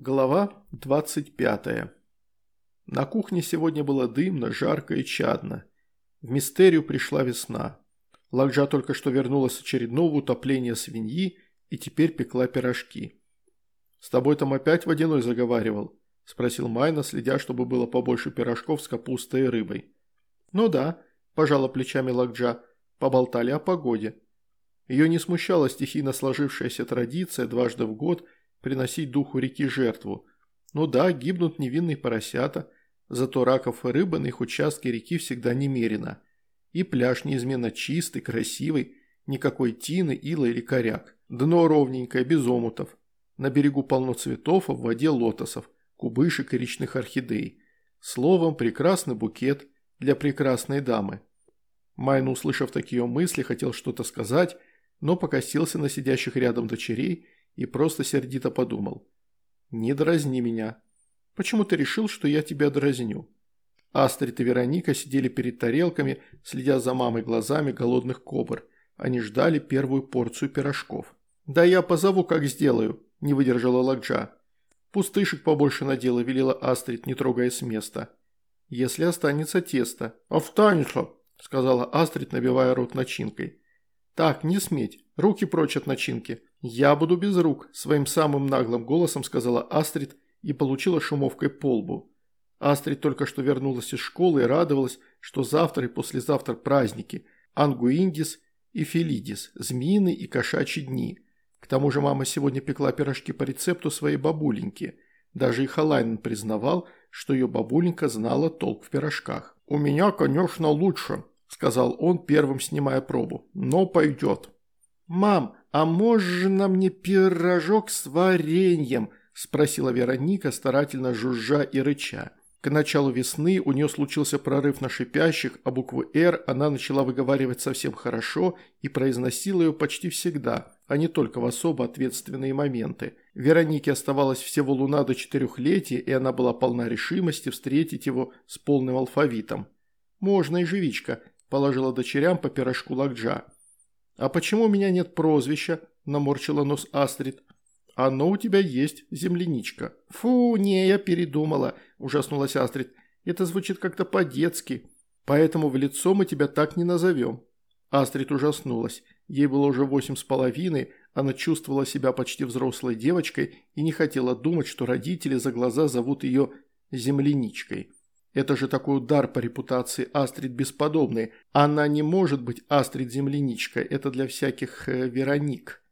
Глава 25. На кухне сегодня было дымно, жарко и чадно. В мистерию пришла весна. Лакджа только что вернулась с очередного утопления свиньи и теперь пекла пирожки. «С тобой там опять водяной заговаривал?» – спросил Майна, следя, чтобы было побольше пирожков с капустой и рыбой. «Ну да», – пожала плечами Лакджа, – поболтали о погоде. Ее не смущала стихийно сложившаяся традиция дважды в год – приносить духу реки жертву. Ну да, гибнут невинные поросята, зато раков и рыбы на их участке реки всегда немерено. И пляж неизменно чистый, красивый, никакой тины, ила или коряк. Дно ровненькое, без омутов. На берегу полно цветов, а в воде лотосов, кубышек и речных орхидей. Словом, прекрасный букет для прекрасной дамы. Майн, услышав такие мысли, хотел что-то сказать, но покосился на сидящих рядом дочерей и просто сердито подумал. «Не дразни меня. Почему ты решил, что я тебя дразню?» Астрид и Вероника сидели перед тарелками, следя за мамой глазами голодных кобр. Они ждали первую порцию пирожков. «Да я позову, как сделаю», – не выдержала Ладжа. «Пустышек побольше надела», – велела Астрид, не трогая с места. «Если останется тесто». «Останется», – сказала Астрид, набивая рот начинкой. «Так, не сметь. Руки прочь от начинки. Я буду без рук», – своим самым наглым голосом сказала Астрид и получила шумовкой по лбу. Астрид только что вернулась из школы и радовалась, что завтра и послезавтра праздники – Ангуиндис и Фелидис, змеиный и кошачьи дни. К тому же мама сегодня пекла пирожки по рецепту своей бабуленьки. Даже и Халайнен признавал, что ее бабуленька знала толк в пирожках. «У меня, конечно, лучше», – сказал он, первым снимая пробу. «Но пойдет». «Мам, а можно мне пирожок с вареньем?» – спросила Вероника, старательно жужжа и рыча. К началу весны у нее случился прорыв на шипящих, а букву «Р» она начала выговаривать совсем хорошо и произносила ее почти всегда, а не только в особо ответственные моменты. Веронике оставалось всего луна до четырехлетия, и она была полна решимости встретить его с полным алфавитом. «Можно и живичка», – положила дочерям по пирожку лакджа. «А почему у меня нет прозвища?» – наморщила нос Астрид. «Оно у тебя есть, земляничка». «Фу, не, я передумала», – ужаснулась Астрид. «Это звучит как-то по-детски, поэтому в лицо мы тебя так не назовем». Астрид ужаснулась. Ей было уже восемь с половиной, она чувствовала себя почти взрослой девочкой и не хотела думать, что родители за глаза зовут ее земляничкой. Это же такой удар по репутации Астрид бесподобный. Она не может быть Астрид земляничка, это для всяких э, Вероник.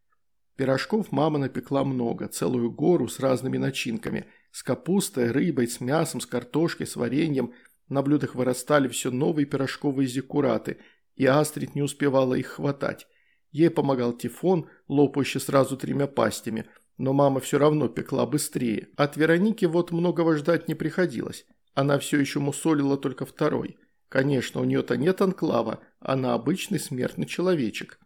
Пирожков мама напекла много, целую гору с разными начинками. С капустой, рыбой, с мясом, с картошкой, с вареньем. На блюдах вырастали все новые пирожковые зиккураты, и Астрид не успевала их хватать. Ей помогал Тифон, лопающий сразу тремя пастями, но мама все равно пекла быстрее. От Вероники вот многого ждать не приходилось. Она все еще мусолила только второй. Конечно, у нее-то нет анклава, она обычный смертный человечек.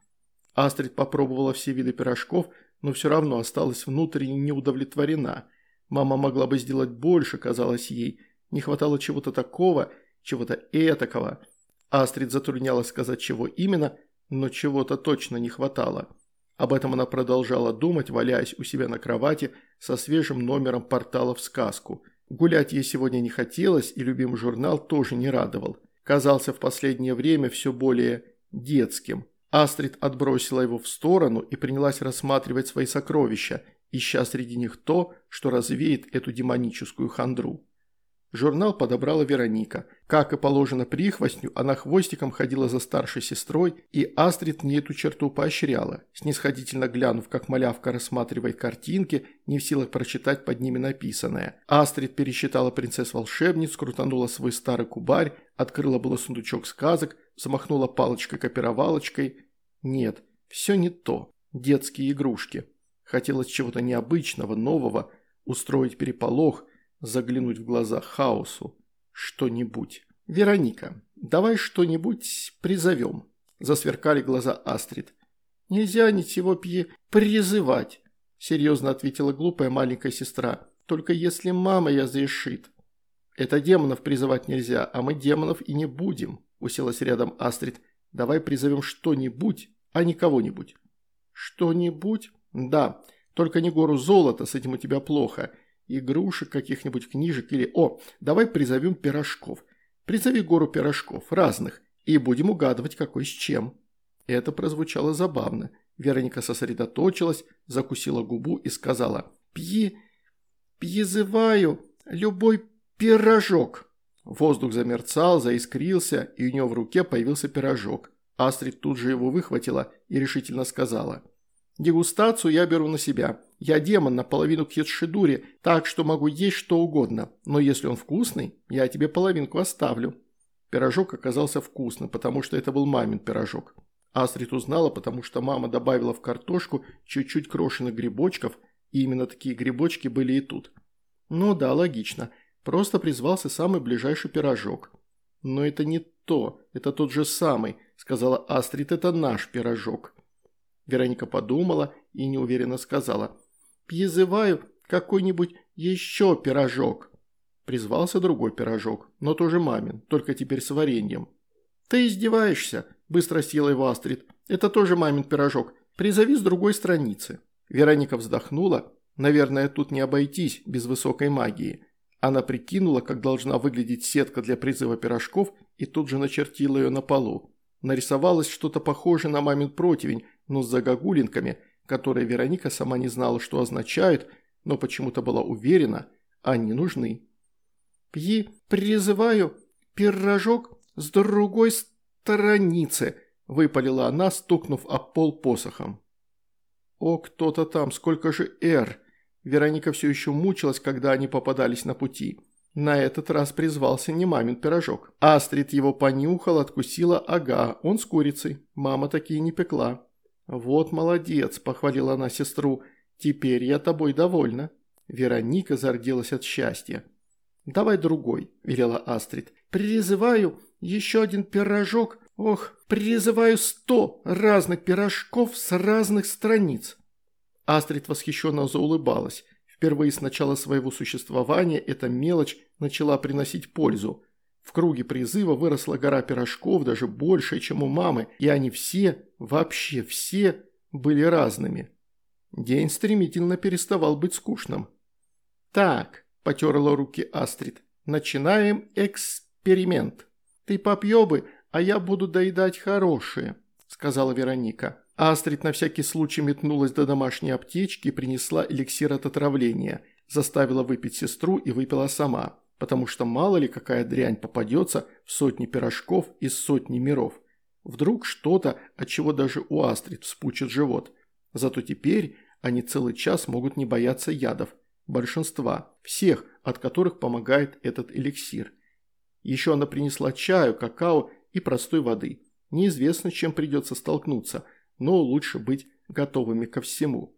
Астрид попробовала все виды пирожков, но все равно осталась внутренне неудовлетворена. Мама могла бы сделать больше, казалось ей. Не хватало чего-то такого, чего-то этакого. Астрид затруднялась сказать, чего именно, но чего-то точно не хватало. Об этом она продолжала думать, валяясь у себя на кровати со свежим номером портала в сказку – Гулять ей сегодня не хотелось, и любимый журнал тоже не радовал. Казался в последнее время все более детским. Астрид отбросила его в сторону и принялась рассматривать свои сокровища, ища среди них то, что развеет эту демоническую хандру. Журнал подобрала Вероника. Как и положено прихвостню, она хвостиком ходила за старшей сестрой, и Астрид не эту черту поощряла, снисходительно глянув, как малявка рассматривает картинки, не в силах прочитать под ними написанное. Астрид пересчитала принцесс-волшебниц, крутанула свой старый кубарь, открыла было сундучок сказок, замахнула палочкой-копировалочкой. Нет, все не то. Детские игрушки. Хотелось чего-то необычного, нового, устроить переполох – заглянуть в глаза хаосу. Что-нибудь. «Вероника, давай что-нибудь призовем», – засверкали глаза Астрид. «Нельзя ничего пье призывать», – серьезно ответила глупая маленькая сестра. «Только если мама я зарешит». «Это демонов призывать нельзя, а мы демонов и не будем», – уселась рядом Астрид. «Давай призовем что-нибудь, а не кого-нибудь». «Что-нибудь?» «Да, только не гору золота, с этим у тебя плохо. Игрушек, каких-нибудь книжек или... О, давай призовем пирожков. Призови гору пирожков, разных, и будем угадывать, какой с чем». Это прозвучало забавно. Вероника сосредоточилась, закусила губу и сказала «Пьи... пьезываю любой пирожок». Воздух замерцал, заискрился, и у нее в руке появился пирожок. Астрид тут же его выхватила и решительно сказала «Дегустацию я беру на себя. Я демон наполовину кьетшидури, так что могу есть что угодно. Но если он вкусный, я тебе половинку оставлю». Пирожок оказался вкусным, потому что это был мамин пирожок. Астрид узнала, потому что мама добавила в картошку чуть-чуть крошенных грибочков, и именно такие грибочки были и тут. Ну да, логично. Просто призвался самый ближайший пирожок. Но это не то, это тот же самый, сказала Астрид, это наш пирожок. Вероника подумала и неуверенно сказала. «Призываю какой-нибудь еще пирожок». Призвался другой пирожок, но тоже мамин, только теперь с вареньем. «Ты издеваешься?» – быстро съела его Астрид. «Это тоже мамин пирожок. Призови с другой страницы». Вероника вздохнула. Наверное, тут не обойтись без высокой магии. Она прикинула, как должна выглядеть сетка для призыва пирожков, и тут же начертила ее на полу. Нарисовалось что-то похожее на мамин противень, но с загогулинками, которые Вероника сама не знала, что означают, но почему-то была уверена, они нужны. «Пьи, призываю пирожок с другой страницы», – выпалила она, стукнув об пол посохом. «О, кто-то там, сколько же «Р»?» Вероника все еще мучилась, когда они попадались на пути. На этот раз призвался не мамин пирожок. Астрид его понюхал, откусила, ага, он с курицей. Мама такие не пекла. «Вот молодец», – похвалила она сестру. «Теперь я тобой довольна». Вероника зарделась от счастья. «Давай другой», – велела Астрид. «Призываю еще один пирожок. Ох, призываю сто разных пирожков с разных страниц». Астрид восхищенно заулыбалась. Впервые с начала своего существования эта мелочь начала приносить пользу. В круге призыва выросла гора пирожков, даже больше, чем у мамы, и они все, вообще все, были разными. День стремительно переставал быть скучным. «Так», – потерла руки Астрид, – «начинаем эксперимент. Ты попьёбы, а я буду доедать хорошие», – сказала Вероника. Астрид на всякий случай метнулась до домашней аптечки и принесла эликсир от отравления, заставила выпить сестру и выпила сама, потому что мало ли какая дрянь попадется в сотни пирожков из сотни миров. Вдруг что-то, от чего даже у Астрид вспучит живот. Зато теперь они целый час могут не бояться ядов. Большинства, всех, от которых помогает этот эликсир. Еще она принесла чаю, какао и простой воды. Неизвестно, чем придется столкнуться – но лучше быть готовыми ко всему.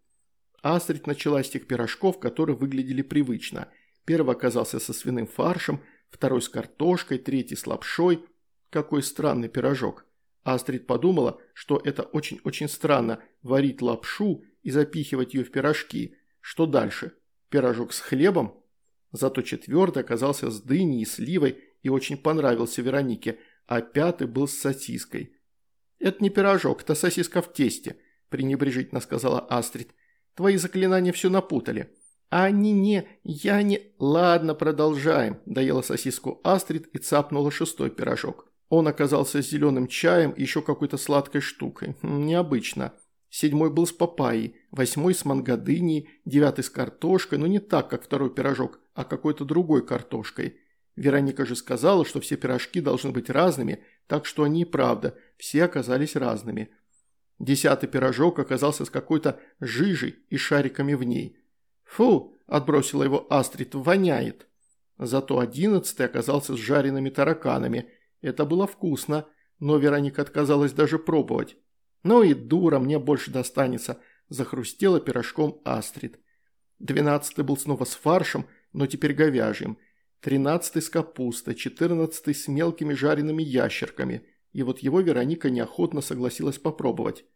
Астрид начала с тех пирожков, которые выглядели привычно. Первый оказался со свиным фаршем, второй с картошкой, третий с лапшой. Какой странный пирожок. Астрид подумала, что это очень-очень странно – варить лапшу и запихивать ее в пирожки. Что дальше? Пирожок с хлебом? Зато четвертый оказался с дыней и сливой и очень понравился Веронике, а пятый был с сосиской. «Это не пирожок, это сосиска в тесте», – пренебрежительно сказала Астрид. «Твои заклинания все напутали». «Они не... Я не...» «Ладно, продолжаем», – доела сосиску Астрид и цапнула шестой пирожок. Он оказался с зеленым чаем и еще какой-то сладкой штукой. Необычно. Седьмой был с папайей, восьмой с мангадыней, девятый с картошкой, но не так, как второй пирожок, а какой-то другой картошкой. Вероника же сказала, что все пирожки должны быть разными, так что они и правда, все оказались разными. Десятый пирожок оказался с какой-то жижей и шариками в ней. «Фу!» – отбросила его Астрид, – «воняет». Зато одиннадцатый оказался с жареными тараканами. Это было вкусно, но Вероника отказалась даже пробовать. «Ну и дура, мне больше достанется», – захрустела пирожком Астрид. Двенадцатый был снова с фаршем, но теперь говяжьим – тринадцатый с капустой, четырнадцатый с мелкими жареными ящерками, и вот его Вероника неохотно согласилась попробовать.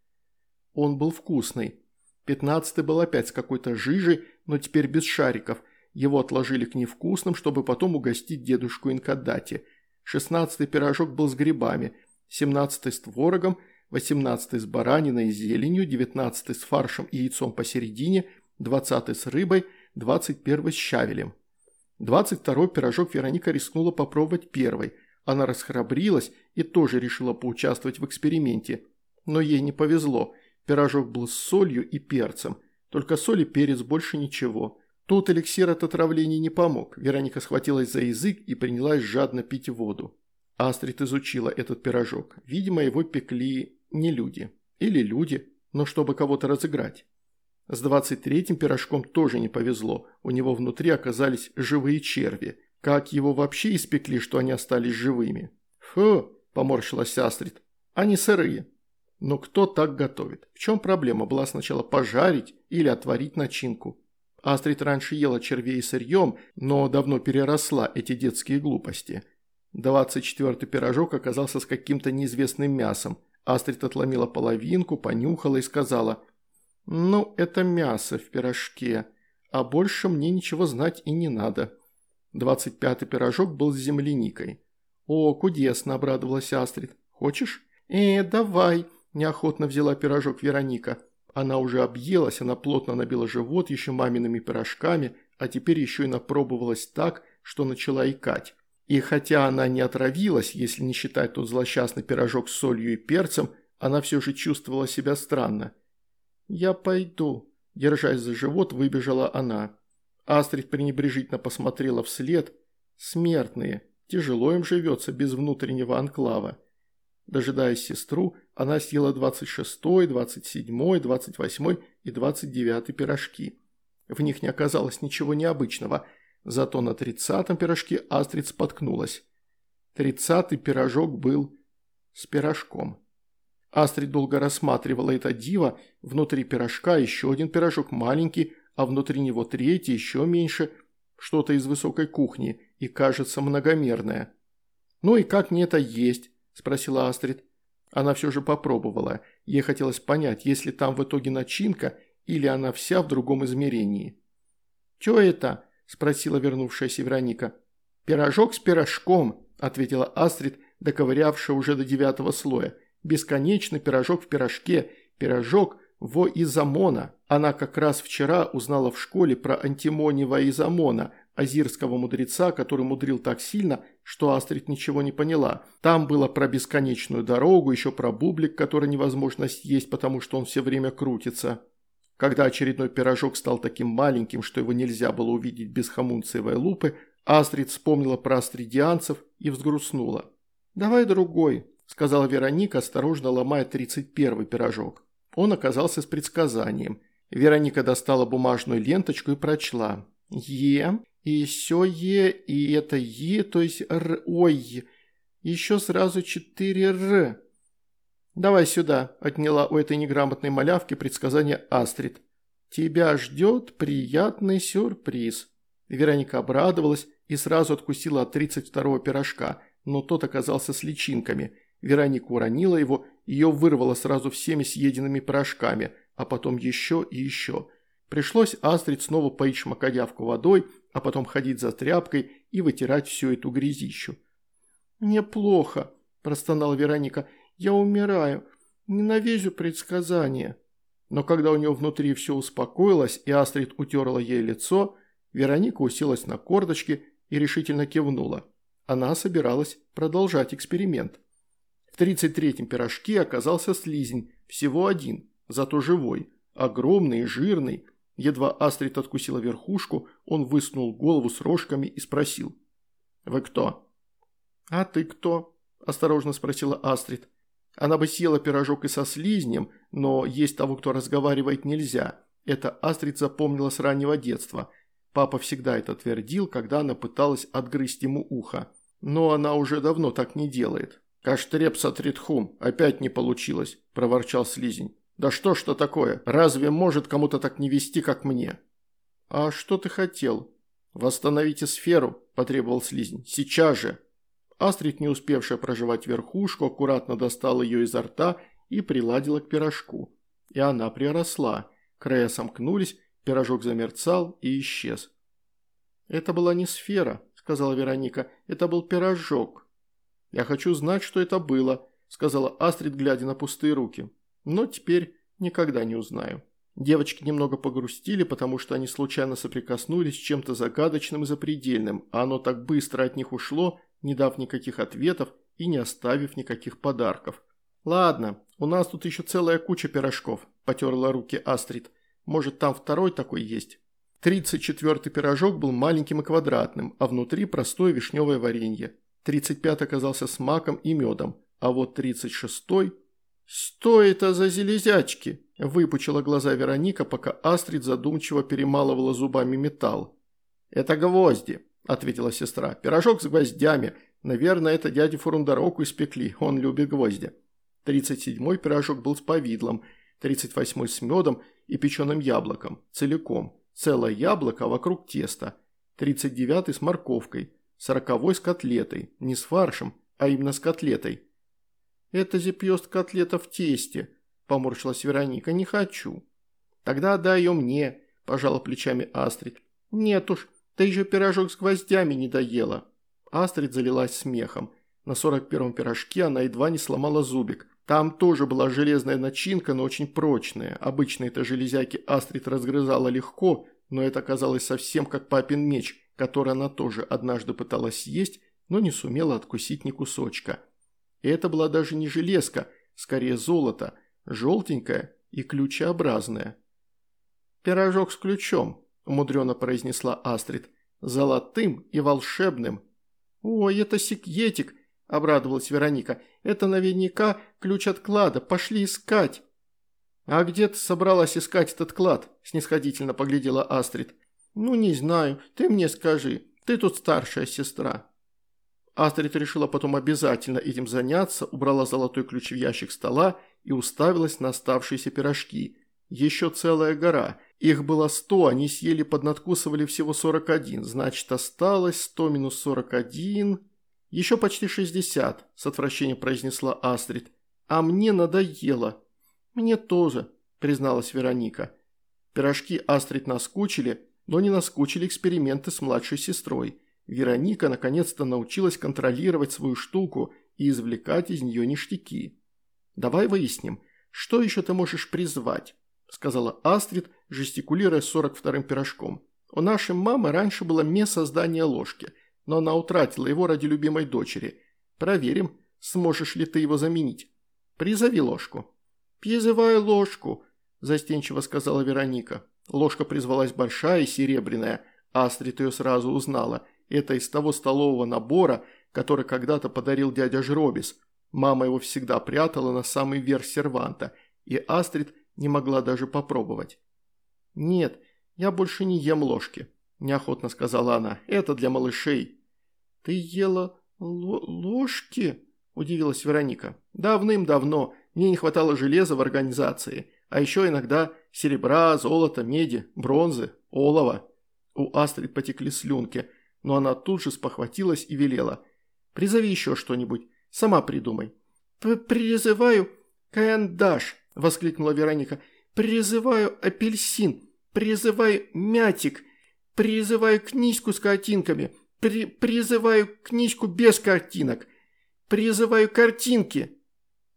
Он был вкусный. Пятнадцатый был опять с какой-то жижей, но теперь без шариков. Его отложили к невкусным, чтобы потом угостить дедушку Инкадати. Шестнадцатый пирожок был с грибами, семнадцатый с творогом, восемнадцатый с бараниной и зеленью, девятнадцатый с фаршем и яйцом посередине, двадцатый с рыбой – 21 с щавелем. 22 пирожок Вероника рискнула попробовать первый. Она расхрабрилась и тоже решила поучаствовать в эксперименте. Но ей не повезло. Пирожок был с солью и перцем. Только соль и перец, больше ничего. Тут эликсир от отравления не помог. Вероника схватилась за язык и принялась жадно пить воду. Астрид изучила этот пирожок. Видимо, его пекли не люди. Или люди, но чтобы кого-то разыграть. С двадцать третьим пирожком тоже не повезло. У него внутри оказались живые черви. Как его вообще испекли, что они остались живыми? Фу, поморщилась Астрид. Они сырые. Но кто так готовит? В чем проблема была сначала пожарить или отварить начинку? Астрид раньше ела червей сырьем, но давно переросла эти детские глупости. Двадцать четвертый пирожок оказался с каким-то неизвестным мясом. Астрид отломила половинку, понюхала и сказала – «Ну, это мясо в пирожке, а больше мне ничего знать и не надо». Двадцать пятый пирожок был с земляникой. «О, кудесно!» – обрадовалась Астрид. «Хочешь?» «Э, давай!» – неохотно взяла пирожок Вероника. Она уже объелась, она плотно набила живот еще мамиными пирожками, а теперь еще и напробовалась так, что начала икать. И хотя она не отравилась, если не считать тот злосчастный пирожок с солью и перцем, она все же чувствовала себя странно. «Я пойду», – держась за живот, выбежала она. Астрид пренебрежительно посмотрела вслед. «Смертные, тяжело им живется без внутреннего анклава». Дожидаясь сестру, она съела 26-й, 27-й, 28-й и 29-й пирожки. В них не оказалось ничего необычного, зато на 30-м пирожке Астрид споткнулась. 30-й пирожок был с пирожком. Астрид долго рассматривала это диво, внутри пирожка еще один пирожок маленький, а внутри него третий, еще меньше, что-то из высокой кухни и, кажется, многомерное. «Ну и как мне это есть?» – спросила Астрид. Она все же попробовала. Ей хотелось понять, есть ли там в итоге начинка или она вся в другом измерении. «Чё это?» – спросила вернувшаяся Вероника. «Пирожок с пирожком», – ответила Астрид, доковырявшая уже до девятого слоя – Бесконечный пирожок в пирожке, пирожок во Изамона. Она как раз вчера узнала в школе про антимонева Изамона, азирского мудреца, который мудрил так сильно, что Астрид ничего не поняла. Там было про бесконечную дорогу, еще про бублик, который невозможно съесть, потому что он все время крутится. Когда очередной пирожок стал таким маленьким, что его нельзя было увидеть без хомунцевой лупы, Астрид вспомнила про астридианцев и взгрустнула. «Давай другой», – сказала Вероника, осторожно ломая тридцать первый пирожок. Он оказался с предсказанием. Вероника достала бумажную ленточку и прочла. «Е, и еще Е, и это Е, то есть Р, ой, еще сразу четыре Р». «Давай сюда», – отняла у этой неграмотной малявки предсказание Астрид. «Тебя ждет приятный сюрприз». Вероника обрадовалась и сразу откусила от тридцать второго пирожка, но тот оказался с личинками – Вероника уронила его, ее вырвало сразу всеми съеденными порошками, а потом еще и еще. Пришлось Астрид снова поить шмакодявку водой, а потом ходить за тряпкой и вытирать всю эту грязищу. «Мне плохо», – простонала Вероника. «Я умираю. Ненавижу предсказания». Но когда у нее внутри все успокоилось и Астрид утерла ей лицо, Вероника уселась на корточки и решительно кивнула. Она собиралась продолжать эксперимент. В 33-м пирожке оказался слизень, всего один, зато живой, огромный и жирный. Едва Астрид откусила верхушку, он высунул голову с рожками и спросил. «Вы кто?» «А ты кто?» – осторожно спросила Астрид. Она бы съела пирожок и со слизнем, но есть того, кто разговаривает, нельзя. Это Астрид запомнила с раннего детства. Папа всегда это твердил, когда она пыталась отгрызть ему ухо. Но она уже давно так не делает. «Каштреп сатритхум, опять не получилось», – проворчал слизень. «Да что ж это такое? Разве может кому-то так не вести, как мне?» «А что ты хотел?» «Восстановите сферу», – потребовал слизень. «Сейчас же!» Астрид, не успевшая проживать верхушку, аккуратно достала ее изо рта и приладила к пирожку. И она приросла. Края сомкнулись, пирожок замерцал и исчез. «Это была не сфера», – сказала Вероника. «Это был пирожок». «Я хочу знать, что это было», – сказала Астрид, глядя на пустые руки. «Но теперь никогда не узнаю». Девочки немного погрустили, потому что они случайно соприкоснулись с чем-то загадочным и запредельным, а оно так быстро от них ушло, не дав никаких ответов и не оставив никаких подарков. «Ладно, у нас тут еще целая куча пирожков», – потерла руки Астрид. «Может, там второй такой есть?» Тридцать четвертый пирожок был маленьким и квадратным, а внутри простое вишневое варенье. Тридцать пятый оказался с маком и медом, а вот тридцать шестой «Что это за железячки?» – выпучила глаза Вероника, пока Астрид задумчиво перемалывала зубами металл. «Это гвозди», – ответила сестра. «Пирожок с гвоздями. Наверное, это дяде Фурундароку испекли, он любит гвозди». Тридцать седьмой пирожок был с повидлом, тридцать восьмой с медом и печеным яблоком, целиком. Целое яблоко вокруг теста. Тридцать девятый с морковкой, сороковой с котлетой, не с фаршем, а именно с котлетой. «Это зипьёст котлета в тесте», – поморщилась Вероника. «Не хочу». «Тогда отдай ее мне», – пожала плечами Астрид. «Нет уж, ты еще пирожок с гвоздями не доела». Астрид залилась смехом. На сорок первом пирожке она едва не сломала зубик. Там тоже была железная начинка, но очень прочная. Обычно это железяки Астрид разгрызала легко, но это оказалось совсем как папин меч, который она тоже однажды пыталась съесть, но не сумела откусить ни кусочка. И это была даже не железка, скорее золото, желтенькое и ключеобразное. «Пирожок с ключом», – умудренно произнесла Астрид, – «золотым и волшебным». «Ой, это секьетик», – обрадовалась Вероника, – «это наверняка ключ от клада, пошли искать». «А где ты собралась искать этот клад?» – снисходительно поглядела Астрид. «Ну, не знаю, ты мне скажи, ты тут старшая сестра». Астрид решила потом обязательно этим заняться, убрала золотой ключ в ящик стола и уставилась на оставшиеся пирожки. Еще целая гора. Их было сто, они съели поднадкусывали всего сорок один, значит осталось сто минус сорок один... Еще почти шестьдесят, с отвращением произнесла Астрид. А мне надоело. Мне тоже, призналась Вероника. Пирожки Астрид наскучили, но не наскучили эксперименты с младшей сестрой. Вероника наконец-то научилась контролировать свою штуку и извлекать из нее ништяки. «Давай выясним, что еще ты можешь призвать?» – сказала Астрид, жестикулируя сорок вторым пирожком. «У нашей мамы раньше было место создания ложки, но она утратила его ради любимой дочери. Проверим, сможешь ли ты его заменить. Призови ложку». «Призываю ложку», – застенчиво сказала Вероника. Ложка призвалась большая и серебряная. Астрид ее сразу узнала – это из того столового набора, который когда-то подарил дядя Жробис. Мама его всегда прятала на самый верх серванта, и Астрид не могла даже попробовать. «Нет, я больше не ем ложки», – неохотно сказала она. «Это для малышей». «Ты ела ложки?» – удивилась Вероника. «Давным-давно. Мне не хватало железа в организации. А еще иногда серебра, золота, меди, бронзы, олова». У Астрид потекли слюнки – но она тут же спохватилась и велела. «Призови еще что-нибудь. Сама придумай». «Призываю каяндаш», – воскликнула Вероника. «Призываю апельсин. Призываю мятик. Призываю книжку с картинками. При призываю книжку без картинок. Призываю картинки».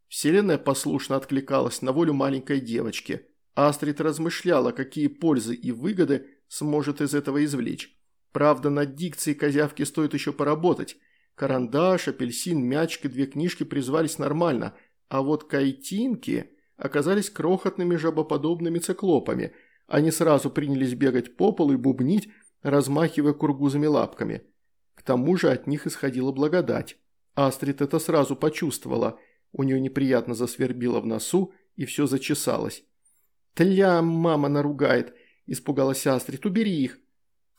Вселенная послушно откликалась на волю маленькой девочки. Астрид размышляла, какие пользы и выгоды сможет из этого извлечь. Правда, над дикцией козявки стоит еще поработать. Карандаш, апельсин, мячик и две книжки призвались нормально, а вот кайтинки оказались крохотными жабоподобными циклопами. Они сразу принялись бегать по полу и бубнить, размахивая кургузами лапками. К тому же от них исходила благодать. Астрид это сразу почувствовала. У нее неприятно засвербило в носу, и все зачесалось. «Тля, мама наругает!» – испугалась Астрид. «Убери их!»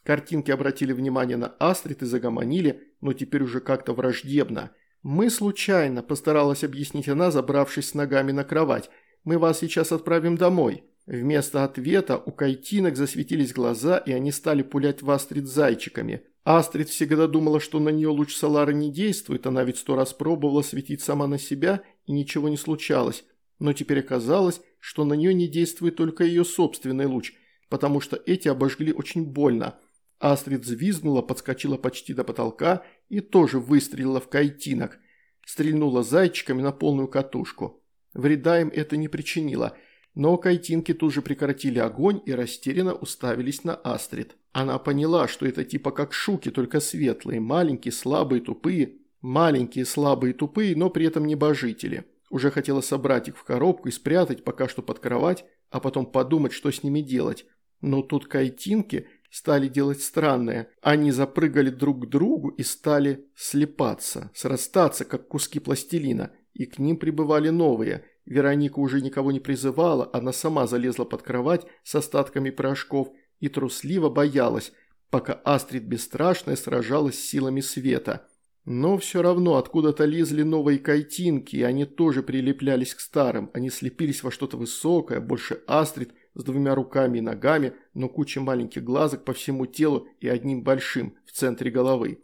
Картинки обратили внимание на Астрид и загомонили, но теперь уже как-то враждебно. «Мы случайно», – постаралась объяснить она, забравшись с ногами на кровать. «Мы вас сейчас отправим домой». Вместо ответа у кайтинок засветились глаза, и они стали пулять в Астрид зайчиками. Астрид всегда думала, что на нее луч Солары не действует, она ведь сто раз пробовала светить сама на себя, и ничего не случалось. Но теперь оказалось, что на нее не действует только ее собственный луч, потому что эти обожгли очень больно – Астрид взвизгнула, подскочила почти до потолка и тоже выстрелила в кайтинок. Стрельнула зайчиками на полную катушку. Вреда им это не причинило. Но кайтинки тут же прекратили огонь и растерянно уставились на Астрид. Она поняла, что это типа как шуки, только светлые, маленькие, слабые, тупые. Маленькие, слабые, тупые, но при этом небожители. Уже хотела собрать их в коробку и спрятать пока что под кровать, а потом подумать, что с ними делать. Но тут кайтинки стали делать странное. Они запрыгали друг к другу и стали слепаться, срастаться, как куски пластилина, и к ним прибывали новые. Вероника уже никого не призывала, она сама залезла под кровать с остатками порошков и трусливо боялась, пока Астрид Бесстрашная сражалась с силами света. Но все равно откуда-то лезли новые кайтинки, и они тоже прилеплялись к старым. Они слепились во что-то высокое, больше Астрид, с двумя руками и ногами, но кучей маленьких глазок по всему телу и одним большим в центре головы.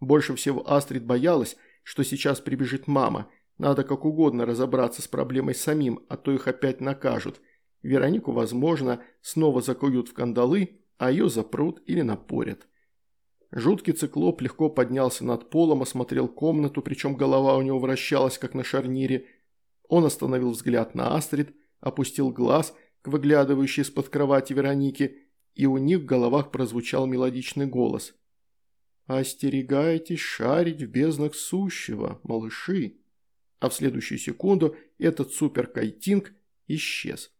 Больше всего Астрид боялась, что сейчас прибежит мама – надо как угодно разобраться с проблемой самим, а то их опять накажут. Веронику, возможно, снова закуют в кандалы, а ее запрут или напорят. Жуткий циклоп легко поднялся над полом, осмотрел комнату, причем голова у него вращалась, как на шарнире. Он остановил взгляд на Астрид, опустил глаз к выглядывающей из-под кровати Вероники, и у них в головах прозвучал мелодичный голос. «Остерегайтесь шарить в безднах сущего, малыши!» а в следующую секунду этот суперкайтинг исчез.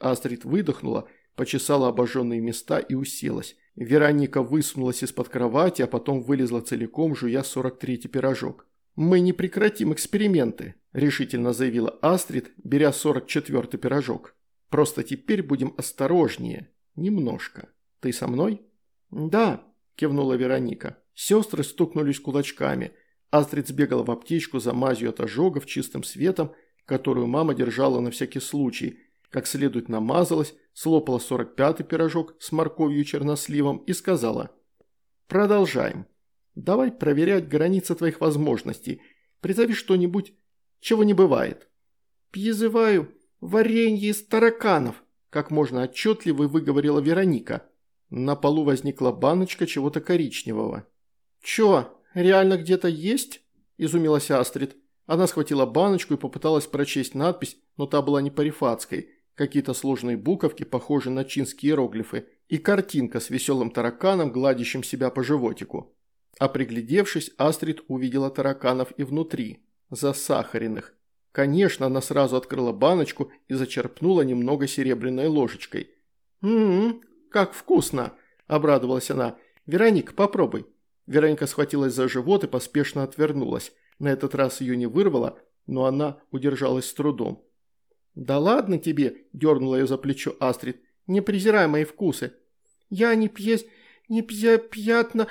Астрид выдохнула, почесала обожженные места и уселась. Вероника высунулась из-под кровати, а потом вылезла целиком, жуя 43-й пирожок. «Мы не прекратим эксперименты», – решительно заявила Астрид, беря 44-й пирожок. «Просто теперь будем осторожнее. Немножко. Ты со мной?» «Да», – кивнула Вероника. Сестры стукнулись кулачками – Астрид сбегала в аптечку за мазью от ожогов чистым светом, которую мама держала на всякий случай, как следует намазалась, слопала 45-й пирожок с морковью и черносливом и сказала «Продолжаем. Давай проверять границы твоих возможностей. Призови что-нибудь, чего не бывает». «Призываю варенье из тараканов», как можно отчетливо выговорила Вероника. На полу возникла баночка чего-то коричневого. «Чё, реально где-то есть?» – изумилась Астрид. Она схватила баночку и попыталась прочесть надпись, но та была не парифатской. Какие-то сложные буковки, похожие на чинские иероглифы, и картинка с веселым тараканом, гладящим себя по животику. А приглядевшись, Астрид увидела тараканов и внутри, засахаренных. Конечно, она сразу открыла баночку и зачерпнула немного серебряной ложечкой. «Ммм, как вкусно!» – обрадовалась она. «Вероника, попробуй». Вероника схватилась за живот и поспешно отвернулась. На этот раз ее не вырвало, но она удержалась с трудом. «Да ладно тебе!» – дернула ее за плечо Астрид. «Не презирай мои вкусы!» «Я не пьес... не пья... пьятно...»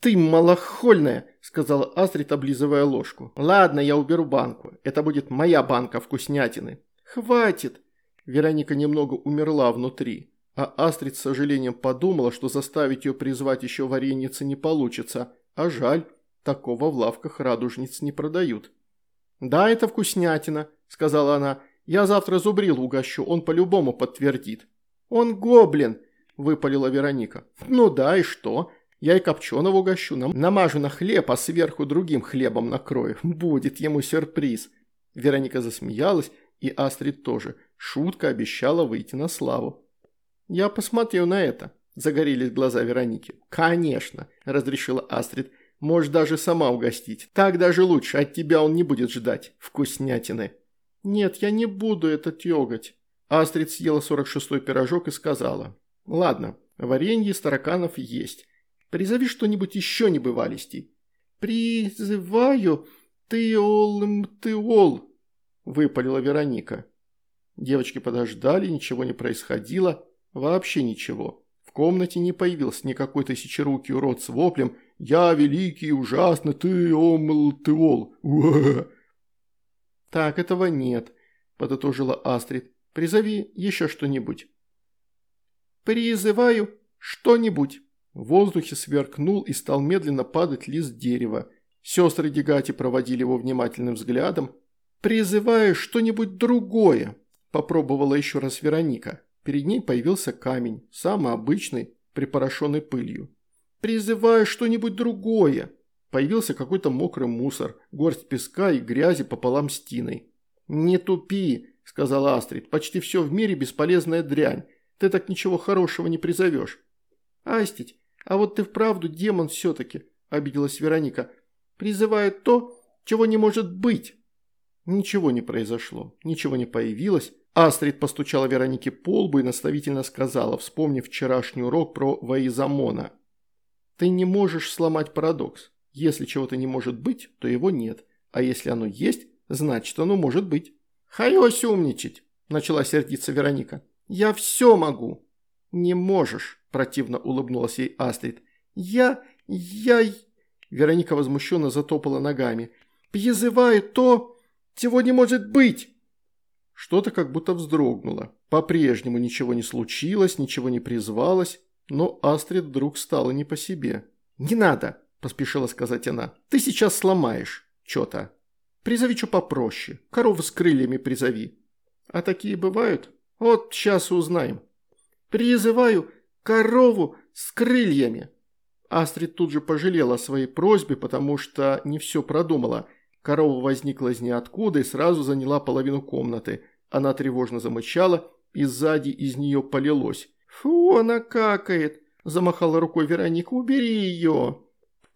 «Ты малохольная!» – сказала Астрид, облизывая ложку. «Ладно, я уберу банку. Это будет моя банка вкуснятины». «Хватит!» Вероника немного умерла внутри. А Астрид с сожалением подумала, что заставить ее призвать еще вареницы не получится. А жаль, такого в лавках радужниц не продают. «Да, это вкуснятина», – сказала она. «Я завтра зубрил угощу, он по-любому подтвердит». «Он гоблин», – выпалила Вероника. «Ну да, и что? Я и копченого угощу, намажу на хлеб, а сверху другим хлебом накрою. Будет ему сюрприз». Вероника засмеялась, и Астрид тоже. Шутка обещала выйти на славу. «Я посмотрю на это», – загорелись глаза Вероники. «Конечно», – разрешила Астрид. «Можешь даже сама угостить. Так даже лучше, от тебя он не будет ждать. Вкуснятины». «Нет, я не буду это тёгать». Астрид съела 46-й пирожок и сказала. «Ладно, варенье из тараканов есть. Призови что-нибудь еще небывалистей». «Призываю ты-ол-м-ты-ол», – выпалила Вероника. Девочки подождали, ничего не происходило. Вообще ничего. В комнате не появился никакой тысячерукий урод с воплем «Я великий и ужасный, ты, омл, ты, ол!» «Так, этого нет», – подытожила Астрид. «Призови еще что-нибудь». «Призываю что-нибудь». В воздухе сверкнул и стал медленно падать лист дерева. Сестры Дегати проводили его внимательным взглядом. «Призываю что-нибудь другое», – попробовала еще раз Вероника. Перед ней появился камень, самый обычный, припорошенный пылью. «Призываю что-нибудь другое!» Появился какой-то мокрый мусор, горсть песка и грязи пополам с тиной. «Не тупи!» – сказала Астрид. «Почти все в мире бесполезная дрянь. Ты так ничего хорошего не призовешь». «Астить, а вот ты вправду демон все-таки», – обиделась Вероника. «Призывает то, чего не может быть». Ничего не произошло, ничего не появилось. Астрид постучала Веронике по лбу и наставительно сказала, вспомнив вчерашний урок про Ваизамона. «Ты не можешь сломать парадокс. Если чего-то не может быть, то его нет. А если оно есть, значит оно может быть». «Хайось умничать!» – начала сердиться Вероника. «Я все могу!» «Не можешь!» – противно улыбнулась ей Астрид. «Я... я...» Вероника возмущенно затопала ногами. «Призываю то, чего не может быть!» Что-то как будто вздрогнуло. По-прежнему ничего не случилось, ничего не призвалось, но Астрид вдруг стала не по себе. «Не надо!» – поспешила сказать она. «Ты сейчас сломаешь что-то. Призови что попроще. Корову с крыльями призови». «А такие бывают? Вот сейчас узнаем». «Призываю корову с крыльями». Астрид тут же пожалела о своей просьбе, потому что не все продумала – Корова возникла из ниоткуда и сразу заняла половину комнаты. Она тревожно замычала, и сзади из нее полилось. «Фу, она какает!» – замахала рукой Вероника. «Убери ее!»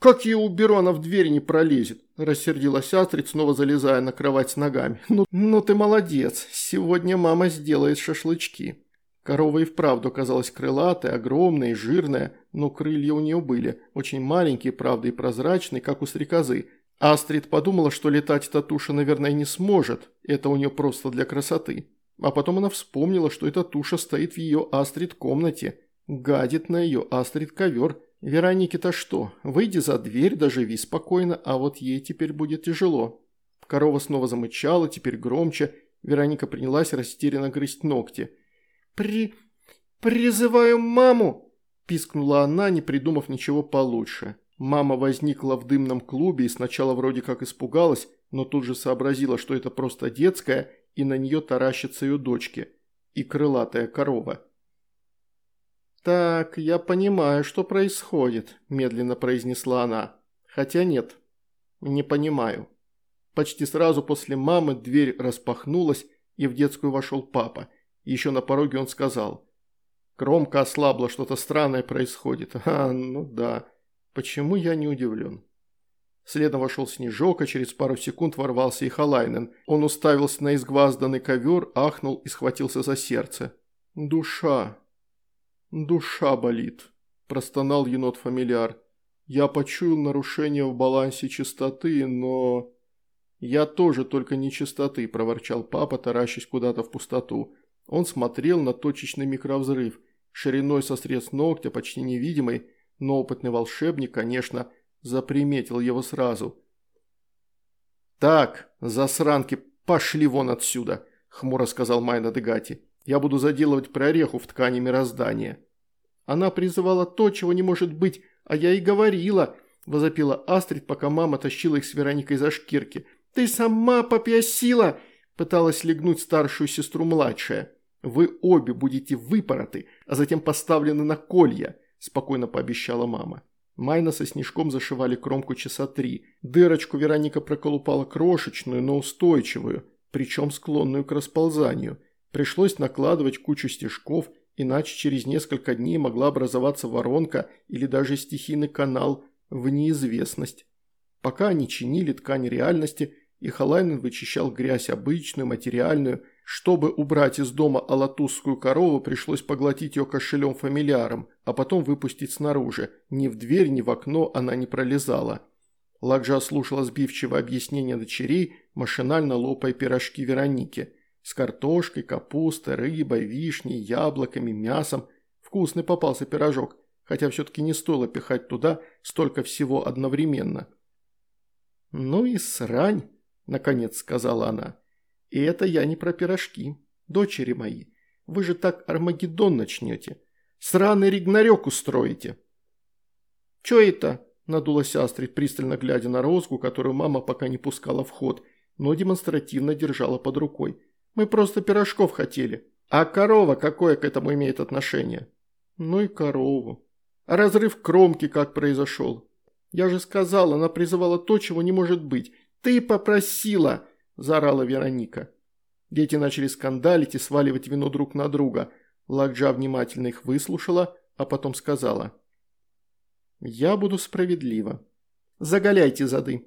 «Как я уберу, она в дверь не пролезет!» – рассердилась Астрид, снова залезая на кровать с ногами. «Ну, ну ты молодец! Сегодня мама сделает шашлычки!» Корова и вправду оказалась крылатой, огромной, жирная, но крылья у нее были, очень маленькие, правда, и прозрачные, как у стрекозы – Астрид подумала, что летать эта туша, наверное, не сможет, это у нее просто для красоты. А потом она вспомнила, что эта туша стоит в ее Астрид комнате, гадит на ее Астрид ковер. Веронике-то что, выйди за дверь, доживи спокойно, а вот ей теперь будет тяжело. Корова снова замычала, теперь громче. Вероника принялась растерянно грызть ногти. «При... призываю маму!» – пискнула она, не придумав ничего получше. Мама возникла в дымном клубе и сначала вроде как испугалась, но тут же сообразила, что это просто детская, и на нее таращатся ее дочки. И крылатая корова. «Так, я понимаю, что происходит», – медленно произнесла она. «Хотя нет, не понимаю». Почти сразу после мамы дверь распахнулась, и в детскую вошел папа. Еще на пороге он сказал. «Кромка ослабла, что-то странное происходит». «А, ну да». Почему я не удивлен? Следом вошел Снежок, а через пару секунд ворвался и Халайнен. Он уставился на изгвазданный ковер, ахнул и схватился за сердце. «Душа! Душа болит!» – простонал енот-фамильяр. «Я почуял нарушение в балансе чистоты, но...» «Я тоже только не чистоты», – проворчал папа, таращась куда-то в пустоту. Он смотрел на точечный микровзрыв, шириной со срез ногтя, почти невидимый, но опытный волшебник, конечно, заприметил его сразу. «Так, засранки, пошли вон отсюда», – хмуро сказал Майна Дегати. «Я буду заделывать прореху в ткани мироздания». «Она призывала то, чего не может быть, а я и говорила», – возопила Астрид, пока мама тащила их с Вероникой за шкирки. «Ты сама попьясила!» – пыталась легнуть старшую сестру младшая. «Вы обе будете выпороты, а затем поставлены на колья», спокойно пообещала мама. Майна со снежком зашивали кромку часа три. Дырочку Вероника проколупала крошечную, но устойчивую, причем склонную к расползанию. Пришлось накладывать кучу стежков, иначе через несколько дней могла образоваться воронка или даже стихийный канал в неизвестность. Пока они чинили ткань реальности, и Халайнен вычищал грязь обычную, материальную, чтобы убрать из дома алатузскую корову, пришлось поглотить ее кошелем-фамильяром, а потом выпустить снаружи. Ни в дверь, ни в окно она не пролезала. Ладжа слушала сбивчивое объяснение дочерей, машинально лопая пирожки Вероники. С картошкой, капустой, рыбой, вишней, яблоками, мясом. Вкусный попался пирожок, хотя все-таки не стоило пихать туда столько всего одновременно. «Ну и срань», – наконец сказала она. И это я не про пирожки. Дочери мои, вы же так Армагеддон начнете. Сраный ригнарек устроите. Че это? Надулась Астрид, пристально глядя на розгу, которую мама пока не пускала в ход, но демонстративно держала под рукой. Мы просто пирожков хотели. А корова какое к этому имеет отношение? Ну и корову. А разрыв кромки как произошел? Я же сказала, она призывала то, чего не может быть. Ты попросила, заорала Вероника. Дети начали скандалить и сваливать вино друг на друга. Лакджа внимательно их выслушала, а потом сказала. «Я буду справедлива. Заголяйте зады».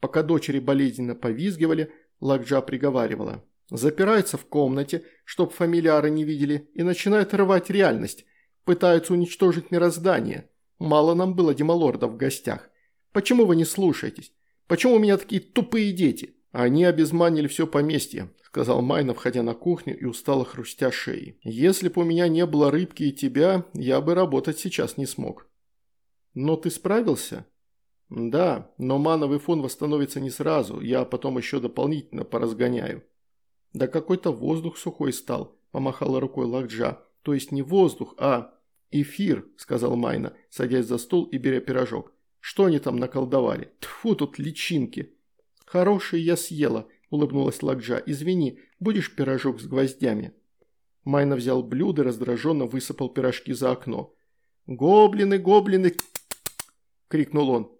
Пока дочери болезненно повизгивали, Лакджа приговаривала. Запираются в комнате, чтоб фамильяры не видели, и начинают рвать реальность. Пытаются уничтожить мироздание. Мало нам было демалордов в гостях. Почему вы не слушаетесь? Почему у меня такие тупые дети? Они обезманили все поместье, сказал Майна, входя на кухню и устало хрустя шеей. Если бы у меня не было рыбки и тебя, я бы работать сейчас не смог. Но ты справился? Да, но мановый фон восстановится не сразу, я потом еще дополнительно поразгоняю. Да какой-то воздух сухой стал, помахала рукой Лакджа. То есть не воздух, а эфир, сказал Майна, садясь за стол и беря пирожок. Что они там наколдовали? Тфу, тут личинки. Хорошие я съела, улыбнулась Лакджа. Извини, будешь пирожок с гвоздями? Майна взял блюдо и раздраженно высыпал пирожки за окно. «Гоблины, гоблины!» – крикнул он.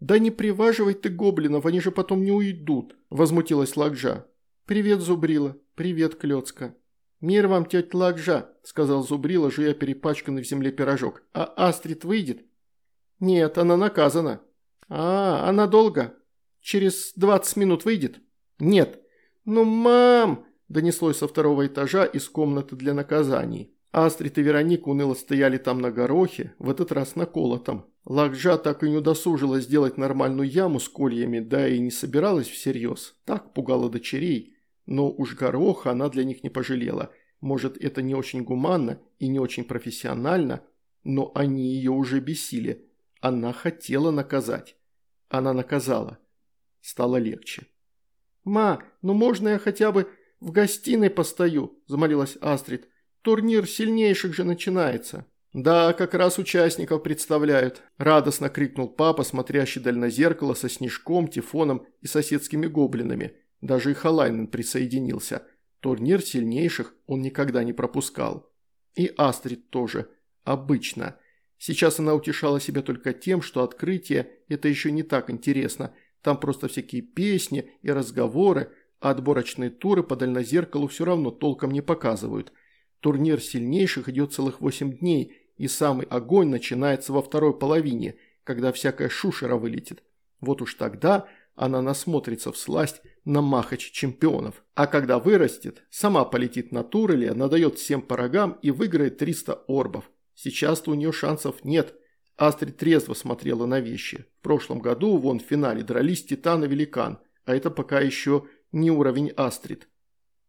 «Да не приваживай ты гоблинов, они же потом не уйдут!» – возмутилась Лакджа. «Привет, Зубрила. Привет, Клёцка». «Мир вам, тетя Лакжа», – сказал Зубрила, жуя перепачканный в земле пирожок. «А Астрид выйдет?» «Нет, она наказана». «А, она долго? Через двадцать минут выйдет?» «Нет». «Ну, мам!» – донеслось со второго этажа из комнаты для наказаний. Астрид и Вероника уныло стояли там на горохе, в этот раз на колотом. Лакжа так и не удосужилась сделать нормальную яму с кольями, да и не собиралась всерьез. Так пугала дочерей. Но уж гороха она для них не пожалела. Может, это не очень гуманно и не очень профессионально, но они ее уже бесили. Она хотела наказать. Она наказала. Стало легче. «Ма, ну можно я хотя бы в гостиной постою?» – замолилась Астрид. «Турнир сильнейших же начинается». «Да, как раз участников представляют», – радостно крикнул папа, смотрящий даль на со снежком, тифоном и соседскими гоблинами – даже и Халайнен присоединился. Турнир сильнейших он никогда не пропускал. И Астрид тоже. Обычно. Сейчас она утешала себя только тем, что открытие – это еще не так интересно. Там просто всякие песни и разговоры, а отборочные туры по дальнозеркалу все равно толком не показывают. Турнир сильнейших идет целых 8 дней, и самый огонь начинается во второй половине, когда всякая шушера вылетит. Вот уж тогда она насмотрится в сласть на махач чемпионов. А когда вырастет, сама полетит на Туреле, надает всем по рогам и выиграет 300 орбов. Сейчас-то у нее шансов нет. Астрид трезво смотрела на вещи. В прошлом году вон в финале дрались Титан и Великан, а это пока еще не уровень Астрид.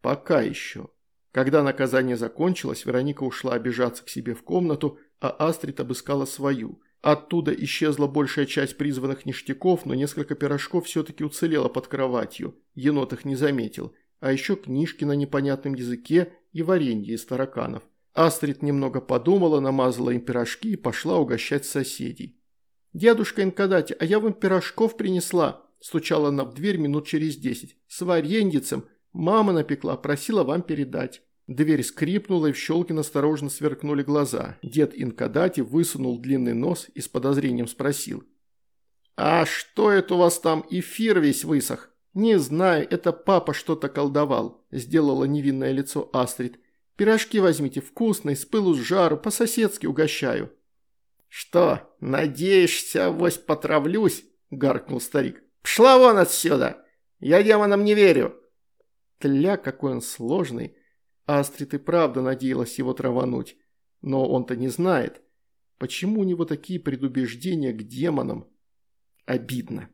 Пока еще. Когда наказание закончилось, Вероника ушла обижаться к себе в комнату, а Астрид обыскала свою – Оттуда исчезла большая часть призванных ништяков, но несколько пирожков все-таки уцелело под кроватью. Енот их не заметил. А еще книжки на непонятном языке и варенье из тараканов. Астрид немного подумала, намазала им пирожки и пошла угощать соседей. «Дедушка Инкадати, а я вам пирожков принесла», – стучала она в дверь минут через десять. «С вареньицем. Мама напекла, просила вам передать». Дверь скрипнула, и в щелке осторожно сверкнули глаза. Дед Инкадати высунул длинный нос и с подозрением спросил. «А что это у вас там, эфир весь высох?» «Не знаю, это папа что-то колдовал», – сделала невинное лицо Астрид. «Пирожки возьмите, вкусные, с пылу с жару, по-соседски угощаю». «Что, надеешься, вось потравлюсь?» – гаркнул старик. «Пшла вон отсюда! Я демонам не верю!» Тля, какой он сложный, Астрид и правда надеялась его травануть. Но он-то не знает. Почему у него такие предубеждения к демонам? Обидно.